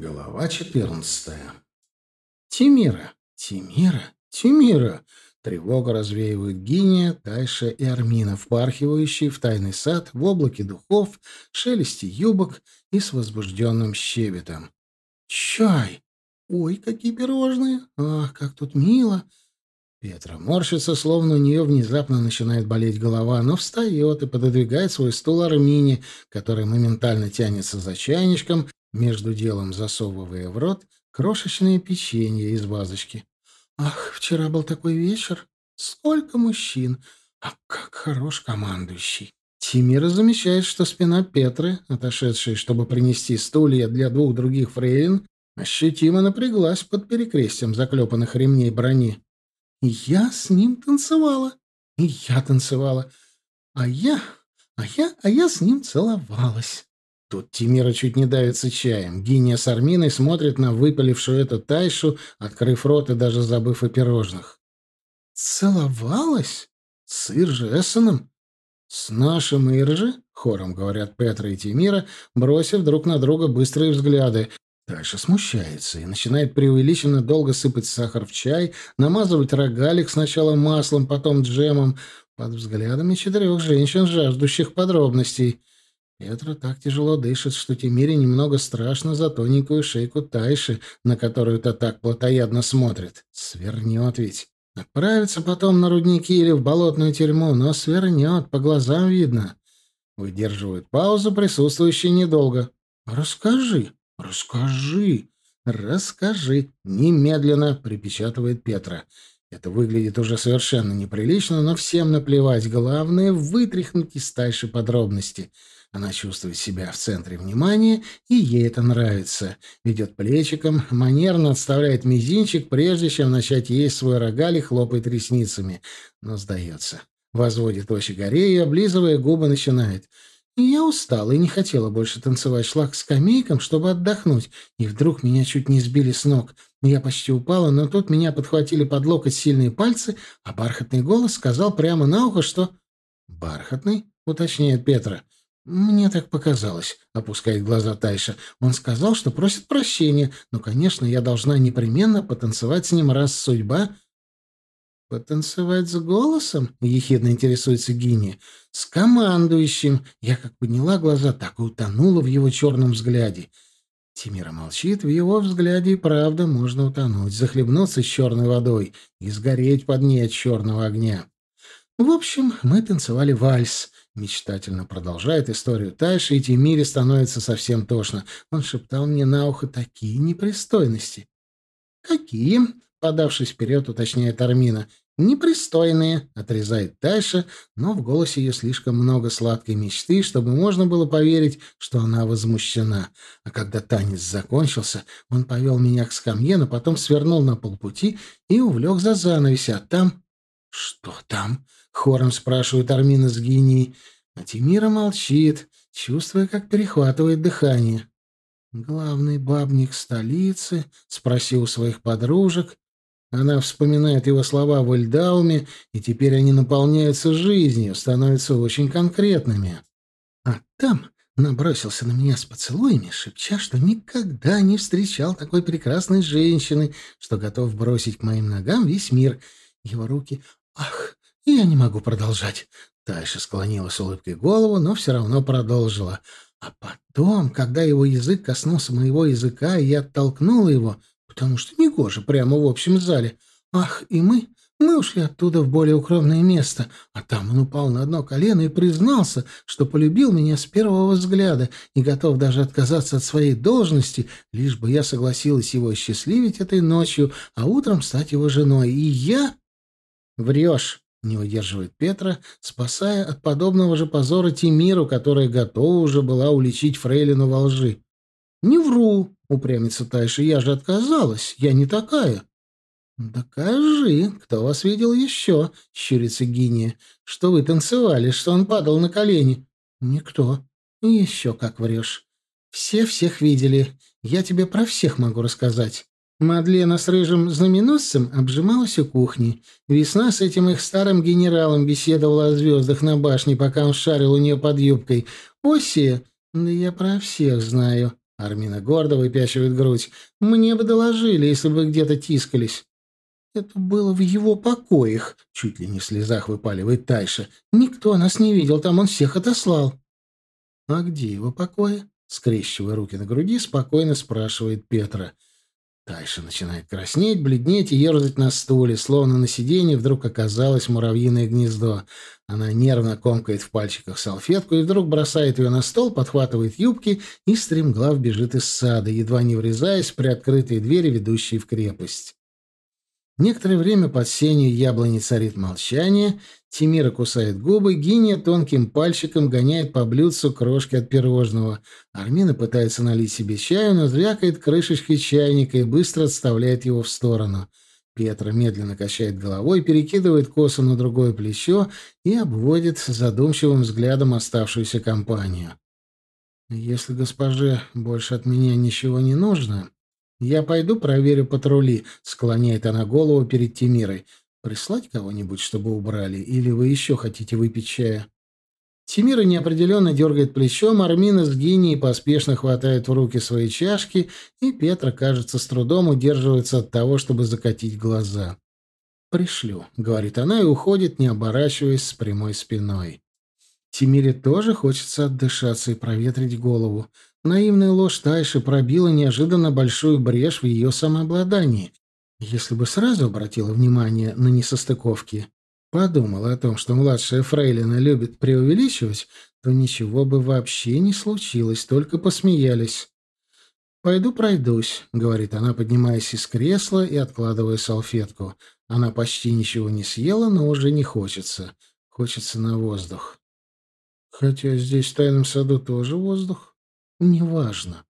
Глава четырнадцатая. Тимира, Тимира, Тимира. Тревога развеивают Гиния, Тайша и Армина, впархивающие в тайный сад в облаке духов, шелесте юбок и с возбужденным щебетом. «Чай! Ой, какие пирожные! Ах, как тут мило!» Петра морщится, словно у нее внезапно начинает болеть голова, но встает и пододвигает свой стул Армине, который моментально тянется за чайничком между делом засовывая в рот крошечное печенье из вазочки. «Ах, вчера был такой вечер! Сколько мужчин! А как хорош командующий!» Тимира замечает, что спина Петры, отошедшей, чтобы принести стулья для двух других фрейлин, ощутимо напряглась под перекрестием заклепанных ремней брони. «Я с ним танцевала, и я танцевала, а я, а я, а я с ним целовалась». Тут Тимира чуть не давится чаем. Гиния с Арминой смотрит на выпалившую эту тайшу, открыв рот и даже забыв о пирожных. «Целовалась? С Иржи Эссеном? С нашим Иржи?» — хором говорят Петра и Тимира, бросив друг на друга быстрые взгляды. Тайша смущается и начинает преувеличенно долго сыпать сахар в чай, намазывать рогалик сначала маслом, потом джемом, под взглядами четырех женщин, жаждущих подробностей. Петра так тяжело дышит, что Тимире немного страшно за тоненькую шейку Тайши, на которую то так плотоядно смотрит. Свернет ведь. Отправится потом на рудники или в болотную тюрьму, но свернет, по глазам видно. Выдерживают паузу присутствующие недолго. «Расскажи, расскажи, расскажи!» Немедленно припечатывает Петра. Это выглядит уже совершенно неприлично, но всем наплевать. Главное — вытряхнуть из Тайши подробности — она чувствует себя в центре внимания, и ей это нравится. Ведет плечиком, манерно отставляет мизинчик, прежде чем начать есть свой рогаль хлопает ресницами. Но сдается. Возводит очи горе и, облизывая губы, начинает. Я устала и не хотела больше танцевать. Шла к скамейкам, чтобы отдохнуть. И вдруг меня чуть не сбили с ног. Я почти упала, но тут меня подхватили под локоть сильные пальцы, а бархатный голос сказал прямо на ухо, что... «Бархатный?» — уточняет Петра. — «Мне так показалось», — опускает глаза Тайша. «Он сказал, что просит прощения, но, конечно, я должна непременно потанцевать с ним, раз судьба...» «Потанцевать с голосом?» — ехидно интересуется Гинни. «С командующим!» Я как подняла глаза, так и утонула в его черном взгляде. Тимира молчит, в его взгляде и правда можно утонуть, захлебнуться с черной водой и сгореть под ней от черного огня. В общем, мы танцевали вальс — Мечтательно продолжает историю Тайши, и Тимире становится совсем тошно. Он шептал мне на ухо такие непристойности. «Какие?» — подавшись вперед, уточняет Армина. «Непристойные», — отрезает Тайша, но в голосе ее слишком много сладкой мечты, чтобы можно было поверить, что она возмущена. А когда танец закончился, он повел меня к скамье, но потом свернул на полпути и увлек за занавес, а там... «Что там?» — хором спрашивает Армина с генией. А Тимира молчит, чувствуя, как перехватывает дыхание. «Главный бабник столицы?» — спросил у своих подружек. Она вспоминает его слова в Эльдауме, и теперь они наполняются жизнью, становятся очень конкретными. А там набросился на меня с поцелуями, шепча, что никогда не встречал такой прекрасной женщины, что готов бросить к моим ногам весь мир. Его руки... Ах, я не могу продолжать. Тайша склонила с улыбкой голову, но все равно продолжила. А потом, когда его язык коснулся моего языка, и я оттолкнула его, потому что негоже прямо в общем зале. Ах, и мы... Мы ушли оттуда в более укромное место, а там он упал на одно колено и признался, что полюбил меня с первого взгляда и готов даже отказаться от своей должности, лишь бы я согласилась его счастливить этой ночью, а утром стать его женой. И я... Врешь. Не выдерживает Петра, спасая от подобного же позора Тимиру, которая готова уже была уличить Фрейлину во лжи. «Не вру», — упрямится Тайша, — «я же отказалась, я не такая». «Докажи, кто вас видел еще?» — щурится Гиния. «Что вы танцевали, что он падал на колени?» «Никто. Еще как врешь. Все всех видели. Я тебе про всех могу рассказать. Мадлена с рыжим знаменосцем обжималась у кухни. Весна с этим их старым генералом беседовала о звездах на башне, пока он шарил у нее под юбкой. Осия, да я про всех знаю. Армина гордо выпячивает грудь. «Мне бы доложили, если бы где-то тискались». «Это было в его покоях», — чуть ли не в слезах выпаливает Тайша. «Никто нас не видел, там он всех отослал». «А где его покои?» — скрещивая руки на груди, спокойно спрашивает Петра. Тайша начинает краснеть, бледнеть и ерзать на стуле, словно на сиденье вдруг оказалось муравьиное гнездо. Она нервно комкает в пальчиках салфетку и вдруг бросает ее на стол, подхватывает юбки и стремглав бежит из сада, едва не врезаясь в приоткрытые двери, ведущие в крепость. Некоторое время под сенью яблони царит молчание. Тимира кусает губы, Гиня тонким пальчиком гоняет по блюдцу крошки от пирожного. Армина пытается налить себе чаю, но звякает крышечкой чайника и быстро отставляет его в сторону. Петра медленно качает головой, перекидывает косу на другое плечо и обводит задумчивым взглядом оставшуюся компанию. «Если госпоже больше от меня ничего не нужно, «Я пойду проверю патрули», — склоняет она голову перед Тимирой. «Прислать кого-нибудь, чтобы убрали, или вы еще хотите выпить чая?» Тимира неопределенно дергает плечом, Армина с Гиней поспешно хватает в руки свои чашки, и Петра, кажется, с трудом удерживается от того, чтобы закатить глаза. «Пришлю», — говорит она и уходит, не оборачиваясь с прямой спиной. Тимире тоже хочется отдышаться и проветрить голову. Наивная ложь Тайши пробила неожиданно большую брешь в ее самообладании. Если бы сразу обратила внимание на несостыковки, подумала о том, что младшая фрейлина любит преувеличивать, то ничего бы вообще не случилось, только посмеялись. «Пойду пройдусь», — говорит она, поднимаясь из кресла и откладывая салфетку. Она почти ничего не съела, но уже не хочется. Хочется на воздух. Хотя здесь в тайном саду тоже воздух. Неважно.